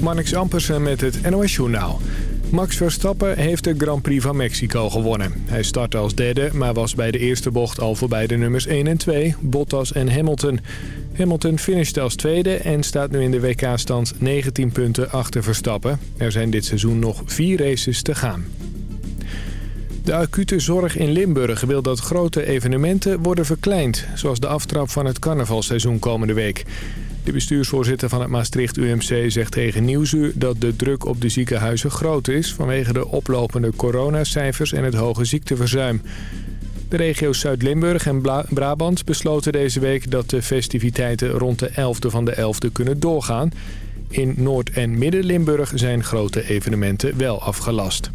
Marnix Ampersen met het NOS Journaal. Max Verstappen heeft de Grand Prix van Mexico gewonnen. Hij startte als derde, maar was bij de eerste bocht al voorbij de nummers 1 en 2, Bottas en Hamilton. Hamilton finishte als tweede en staat nu in de WK-stand 19 punten achter Verstappen. Er zijn dit seizoen nog vier races te gaan. De acute zorg in Limburg wil dat grote evenementen worden verkleind... zoals de aftrap van het carnavalseizoen komende week. De bestuursvoorzitter van het Maastricht UMC zegt tegen Nieuwsuur... dat de druk op de ziekenhuizen groot is... vanwege de oplopende coronacijfers en het hoge ziekteverzuim. De regio's Zuid-Limburg en Brabant besloten deze week... dat de festiviteiten rond de 11e van de 11e kunnen doorgaan. In Noord- en Midden-Limburg zijn grote evenementen wel afgelast.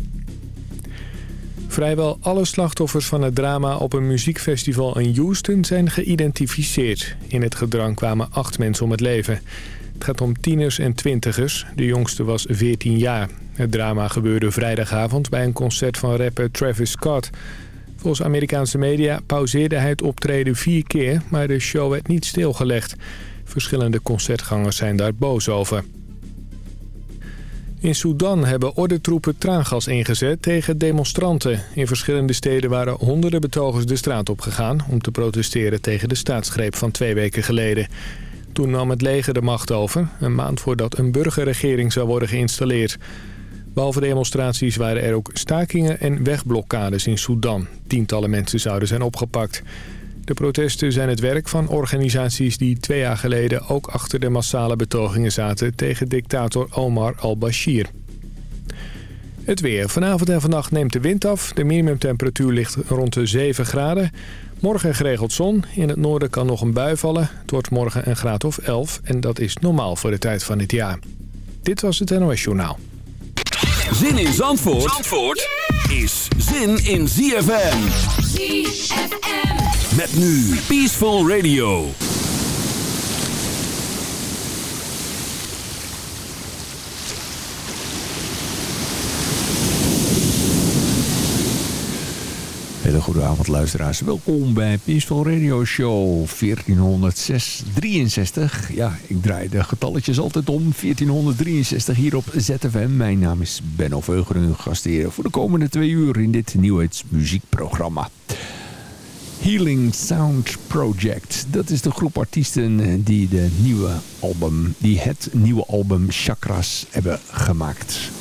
Vrijwel alle slachtoffers van het drama op een muziekfestival in Houston zijn geïdentificeerd. In het gedrang kwamen acht mensen om het leven. Het gaat om tieners en twintigers. De jongste was 14 jaar. Het drama gebeurde vrijdagavond bij een concert van rapper Travis Scott. Volgens Amerikaanse media pauzeerde hij het optreden vier keer, maar de show werd niet stilgelegd. Verschillende concertgangers zijn daar boos over. In Sudan hebben ordentroepen traangas ingezet tegen demonstranten. In verschillende steden waren honderden betogers de straat op gegaan... om te protesteren tegen de staatsgreep van twee weken geleden. Toen nam het leger de macht over, een maand voordat een burgerregering zou worden geïnstalleerd. Behalve demonstraties waren er ook stakingen en wegblokkades in Sudan. Tientallen mensen zouden zijn opgepakt. De protesten zijn het werk van organisaties die twee jaar geleden ook achter de massale betogingen zaten tegen dictator Omar al-Bashir. Het weer. Vanavond en vannacht neemt de wind af. De minimumtemperatuur ligt rond de 7 graden. Morgen geregeld zon. In het noorden kan nog een bui vallen. Het wordt morgen een graad of 11 en dat is normaal voor de tijd van het jaar. Dit was het NOS Journaal. Zin in Zandvoort, Zandvoort is zin in ZFM. ZFM. Met nu Peaceful Radio. Hele goede avond luisteraars. Welkom bij Peaceful Radio Show 1463. Ja, ik draai de getalletjes altijd om. 1463 hier op ZFM. Mijn naam is Benno Veugeren, gasteren voor de komende twee uur in dit nieuwheidsmuziekprogramma. Healing Sound Project. Dat is de groep artiesten die, de nieuwe album, die het nieuwe album Chakras hebben gemaakt.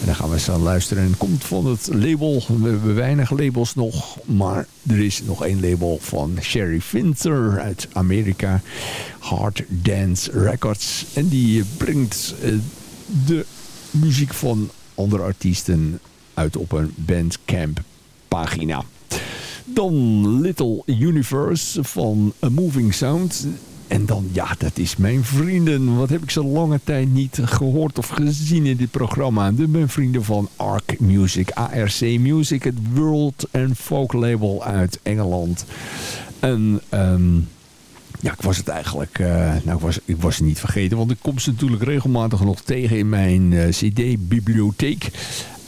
En dan gaan we eens aan luisteren. En het komt van het label, we hebben weinig labels nog, maar er is nog één label van Sherry Finzer uit Amerika. Hard Dance Records. En die brengt eh, de muziek van andere artiesten uit op een Bandcamp pagina. Dan Little Universe van A Moving Sound. En dan, ja, dat is mijn vrienden. Wat heb ik zo lange tijd niet gehoord of gezien in dit programma. De mijn vrienden van ARC Music. ARC Music, het World and Folk label uit Engeland. En... Um, ja, ik was het eigenlijk... Uh, nou, ik was, ik was het niet vergeten. Want ik kom ze natuurlijk regelmatig nog tegen in mijn uh, cd-bibliotheek.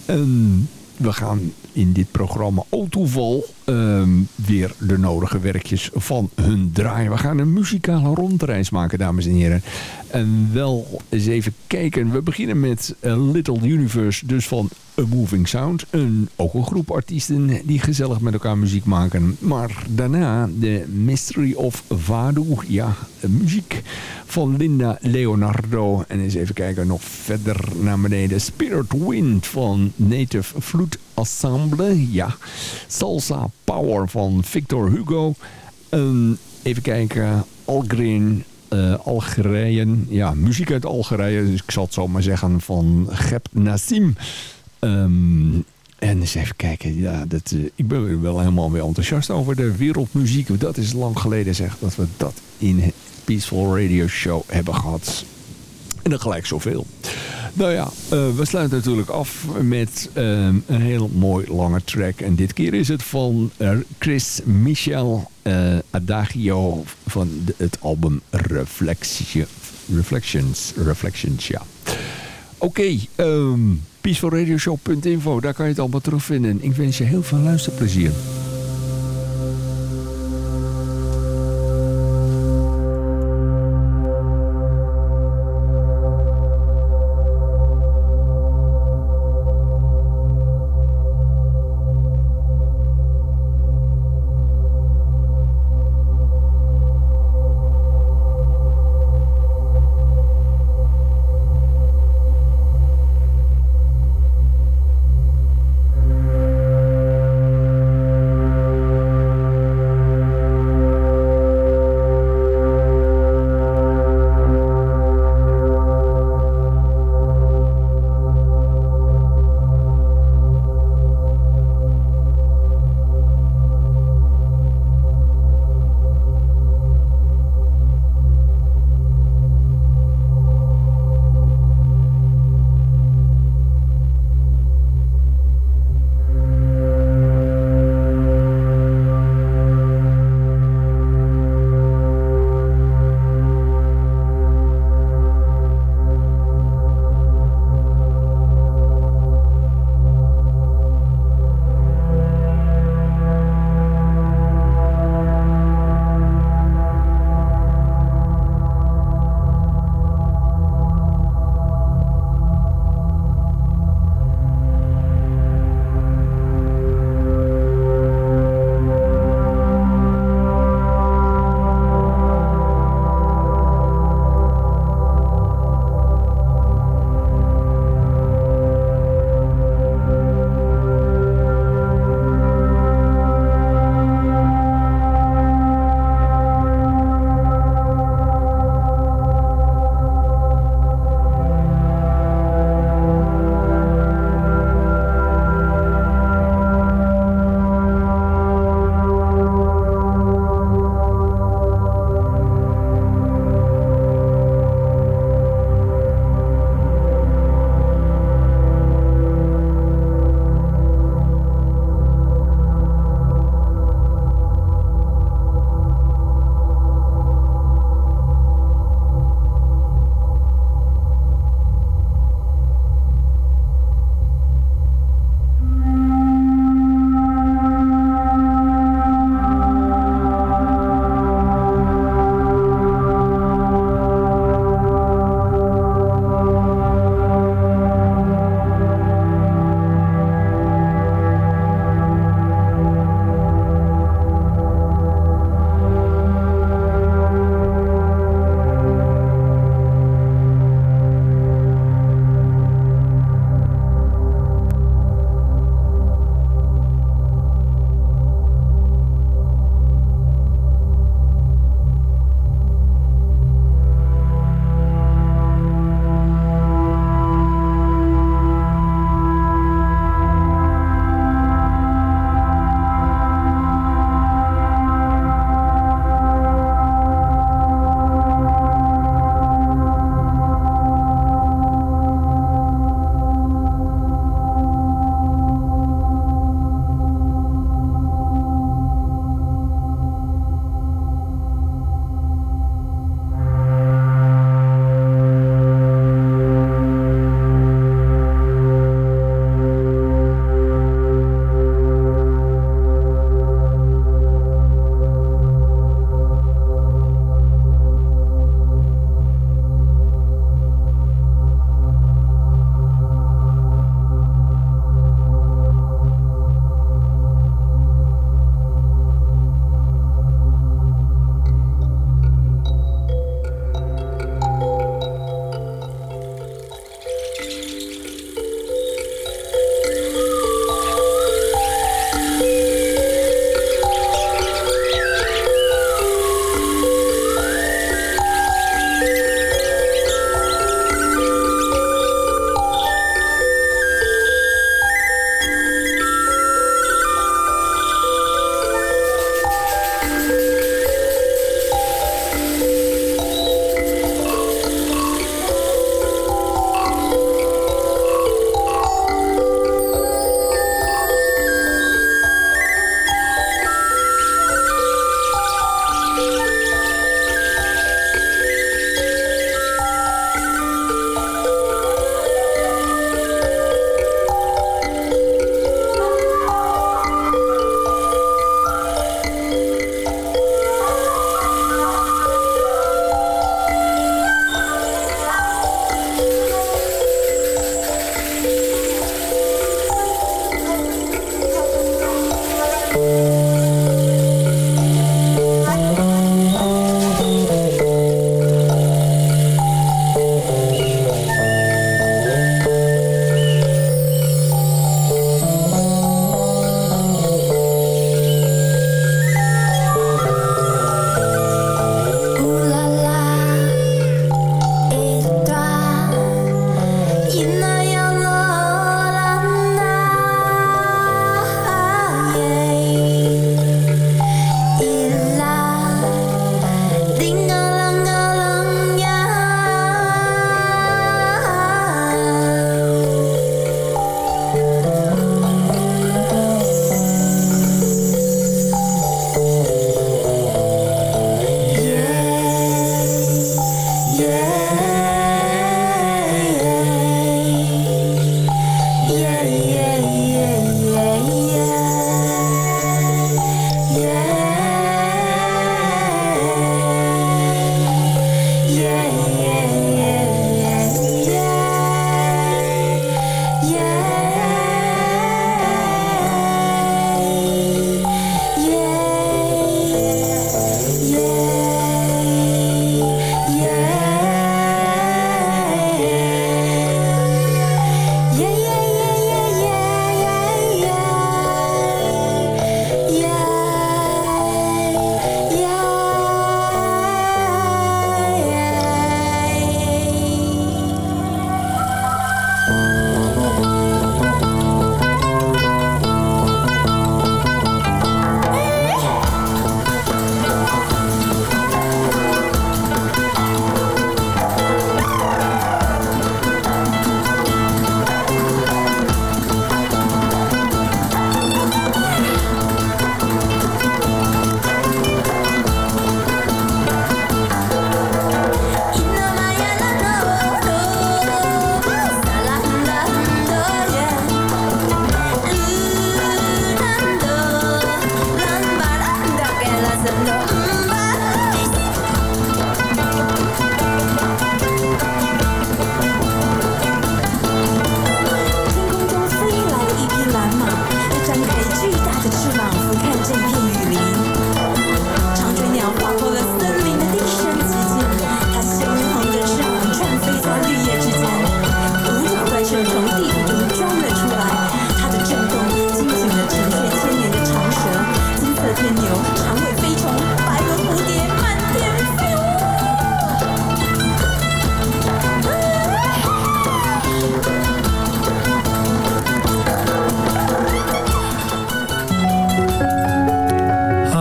En we gaan in dit programma O Toeval ehm, weer de nodige werkjes van hun draaien. We gaan een muzikale rondreis maken, dames en heren. En wel eens even kijken. We beginnen met Little Universe, dus van A Moving Sound. Een, ook een groep artiesten die gezellig met elkaar muziek maken. Maar daarna de Mystery of Vadu. Ja, muziek van Linda Leonardo. En eens even kijken nog verder naar beneden. Spirit Wind van Native Flute Ensemble. Ja, Salsa Power van Victor Hugo. even kijken. Algreen uh, Algerije. Ja, muziek uit Algerije. Dus ik zal het zo maar zeggen van Gep Nassim. Um, en eens even kijken. Ja, dat, uh, ik ben wel helemaal weer enthousiast over de wereldmuziek. Dat is lang geleden zeg dat we dat in Peaceful Radio Show hebben gehad. En dan gelijk zoveel. Nou ja, uh, we sluiten natuurlijk af met um, een heel mooi lange track. En dit keer is het van uh, Chris Michel uh, Adagio van het album Reflection, Reflections. Reflections, ja. Oké, okay, um, peacefulradioshow.info, daar kan je het allemaal terugvinden. Ik wens je heel veel luisterplezier.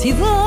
cidade.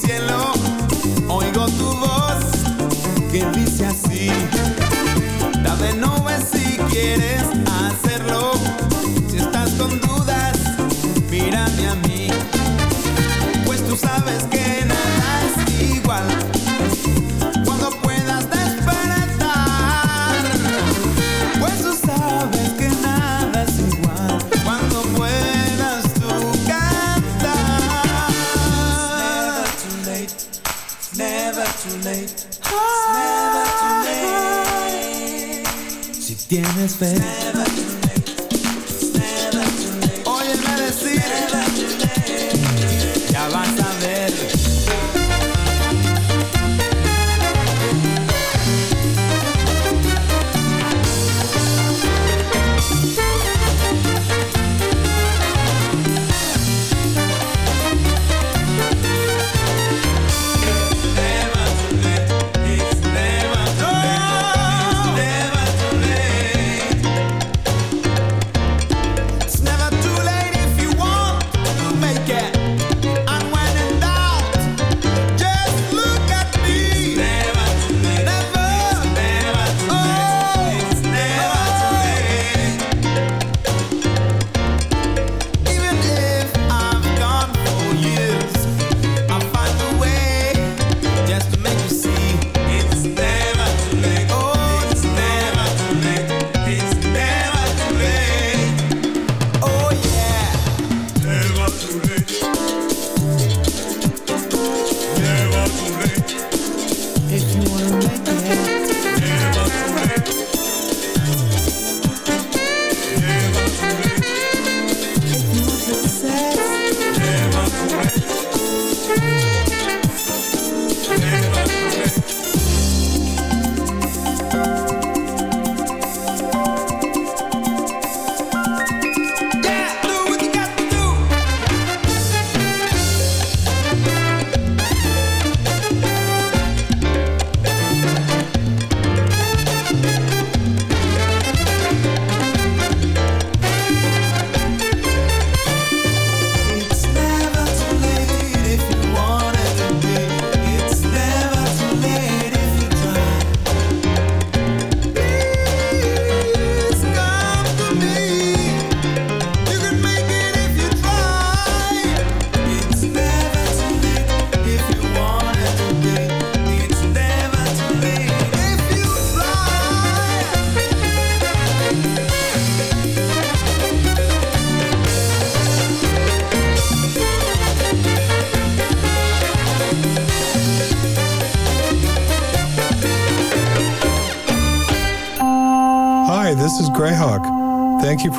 cielo.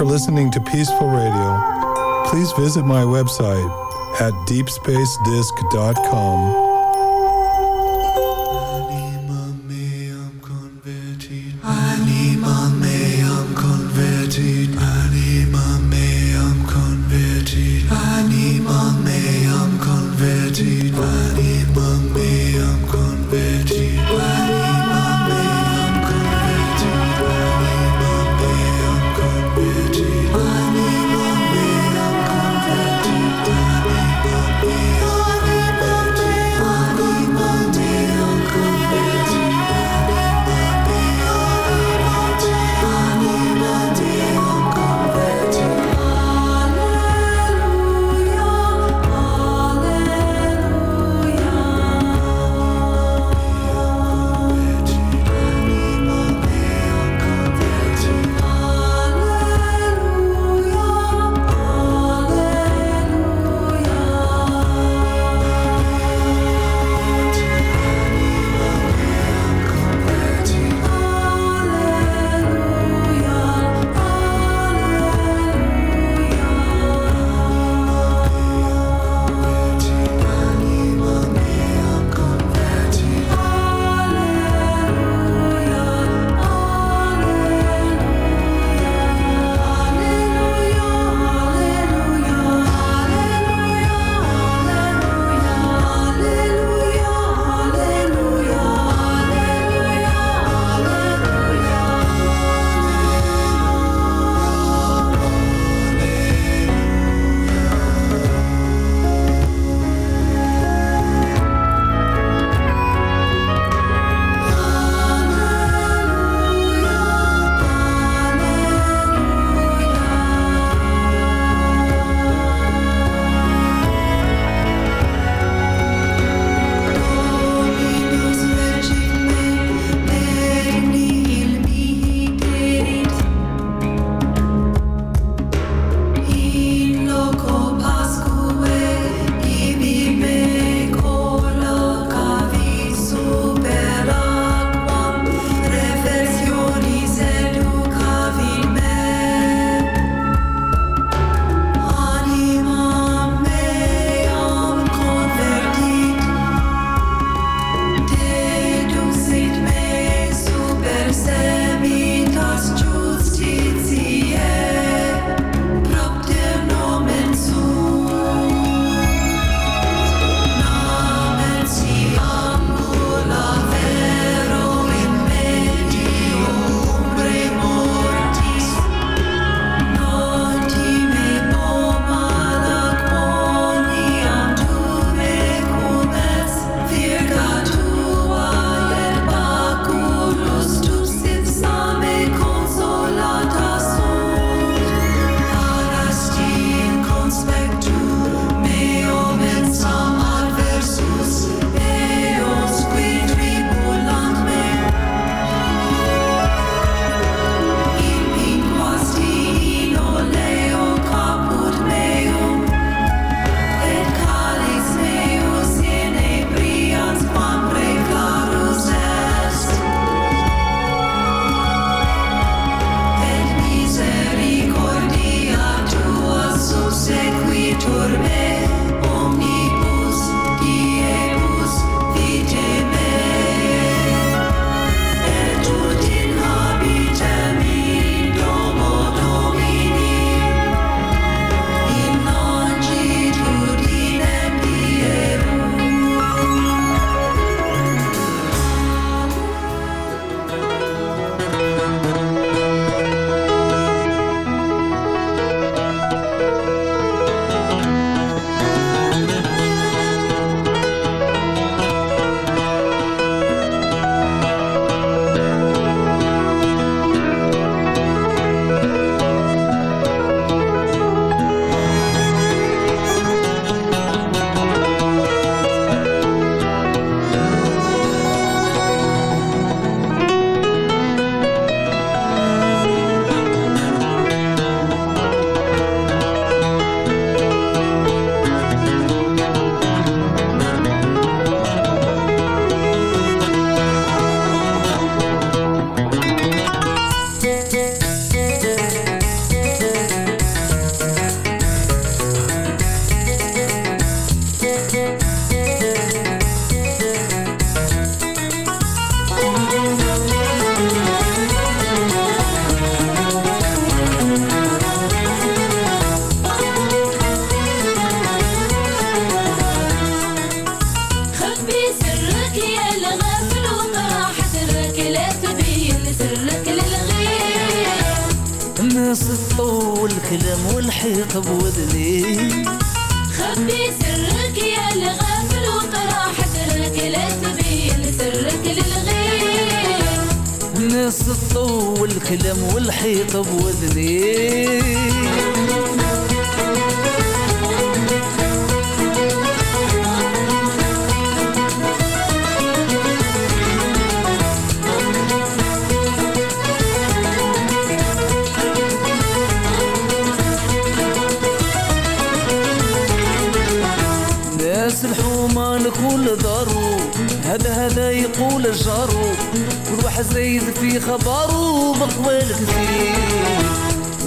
For listening to Peaceful Radio. Please visit my website at deepspacedisc.com.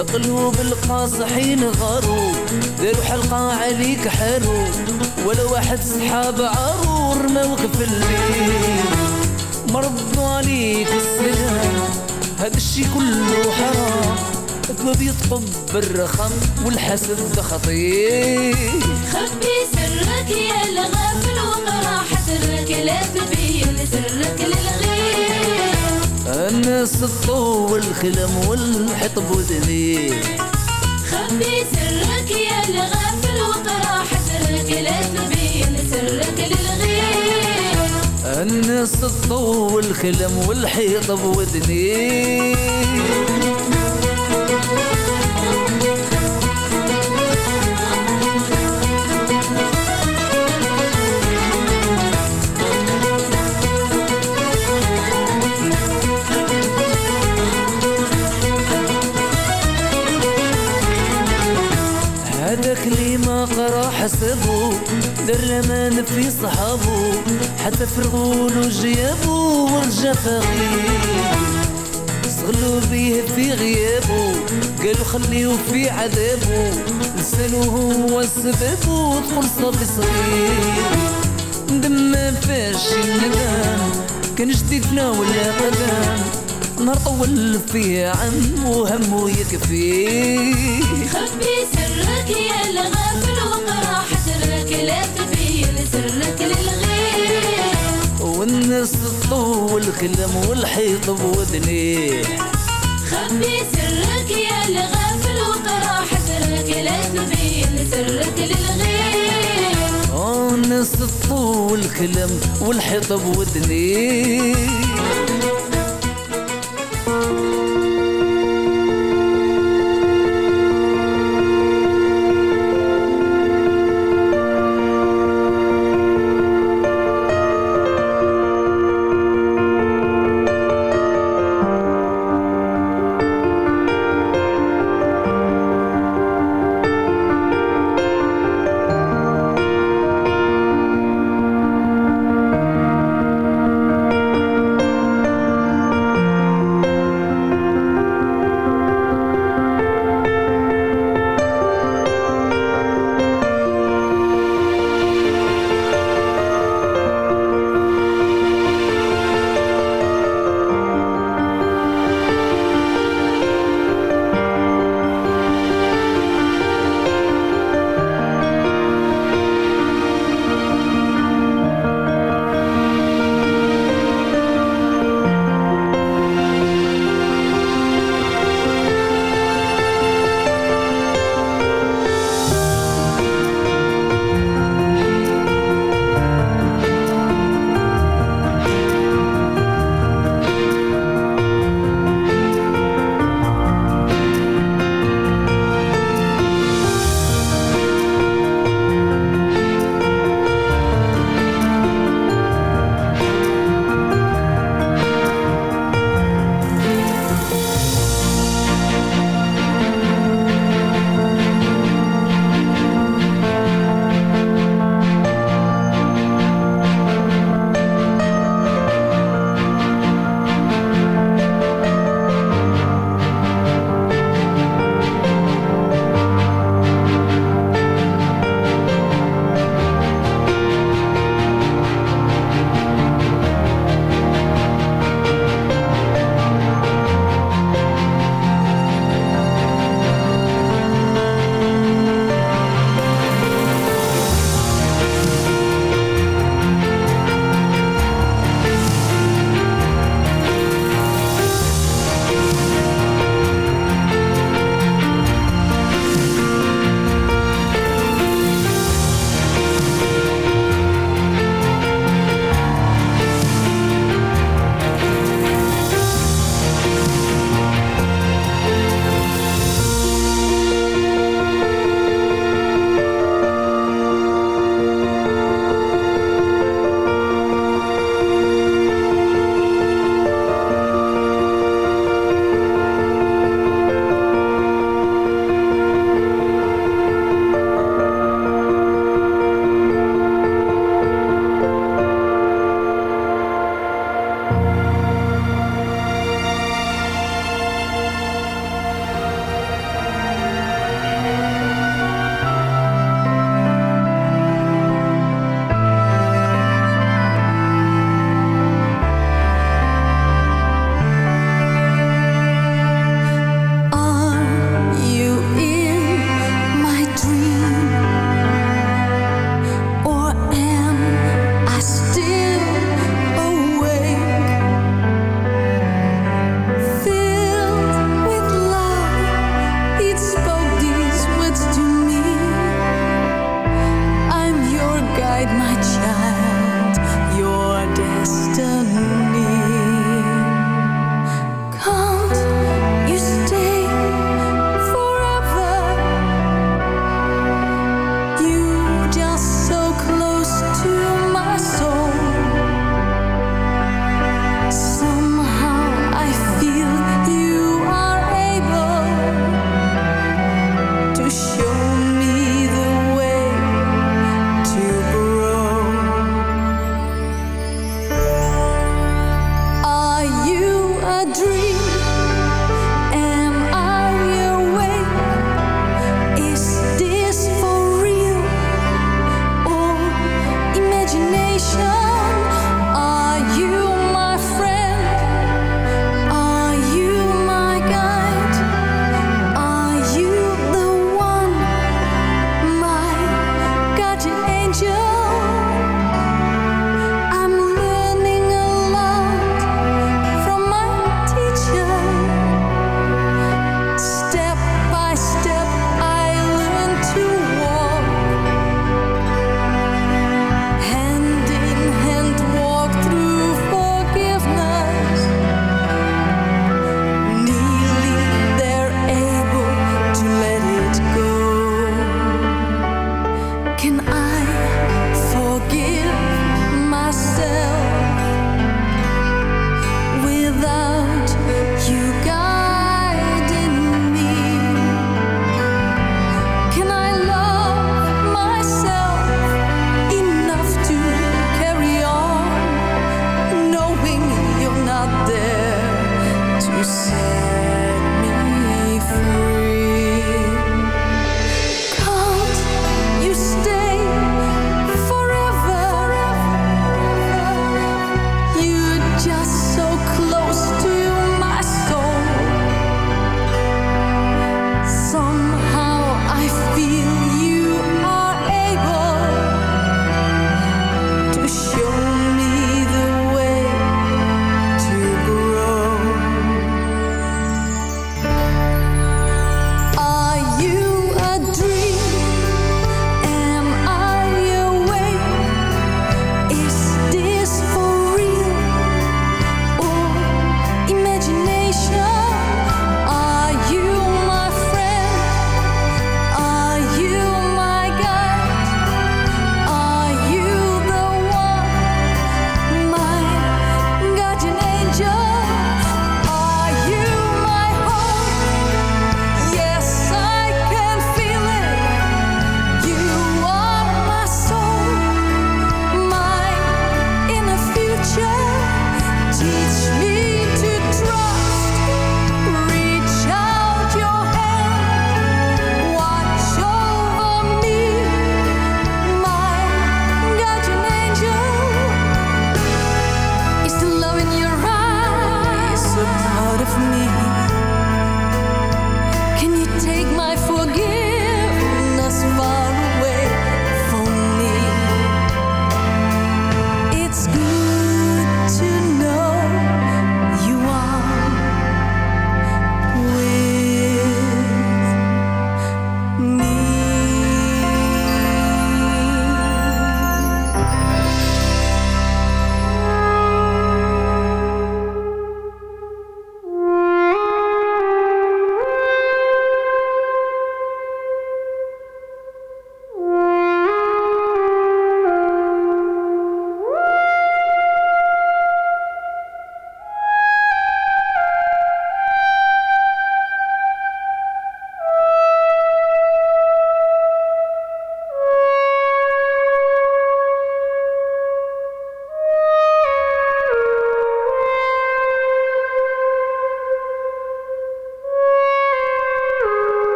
القلوب القاصحين غارو داروا حلقة عليك حارو ولا واحد صحاب عارور موقف الليل. مرضوا عليك السلام هذا الشي كله حرام. الباب يطقب بالرخم والحسد خطير. خبي سرك يا الغافل وقرا حجرك لا تبين سرك للغير الناس تطول الكلام والحطب وذني خبي سرك يا الغافل وقرا حجرك لا تبين سرك للغير الناس تطول الكلام والحيط بوذني قرا حسبه درمان في صحابه حتى فرغوا له جيابه ورجع فقير. استغلوا بيه في غيابه قالوا خليه في عذابه لسانه هو السبب ودخل صبي صغير. ما فاش الندم كان جديدنا ولا قدام نهار طول فيه عم وهمه يكفيه خبي سرك يا حجرك لا تبين سرك للغير. والناس تطول الكلام والحيط بوذني خبي سرك يا الغافل وقرا حجرك لا تبين سرك للغير. آه، الناس تطول الكلام والحيط بوذني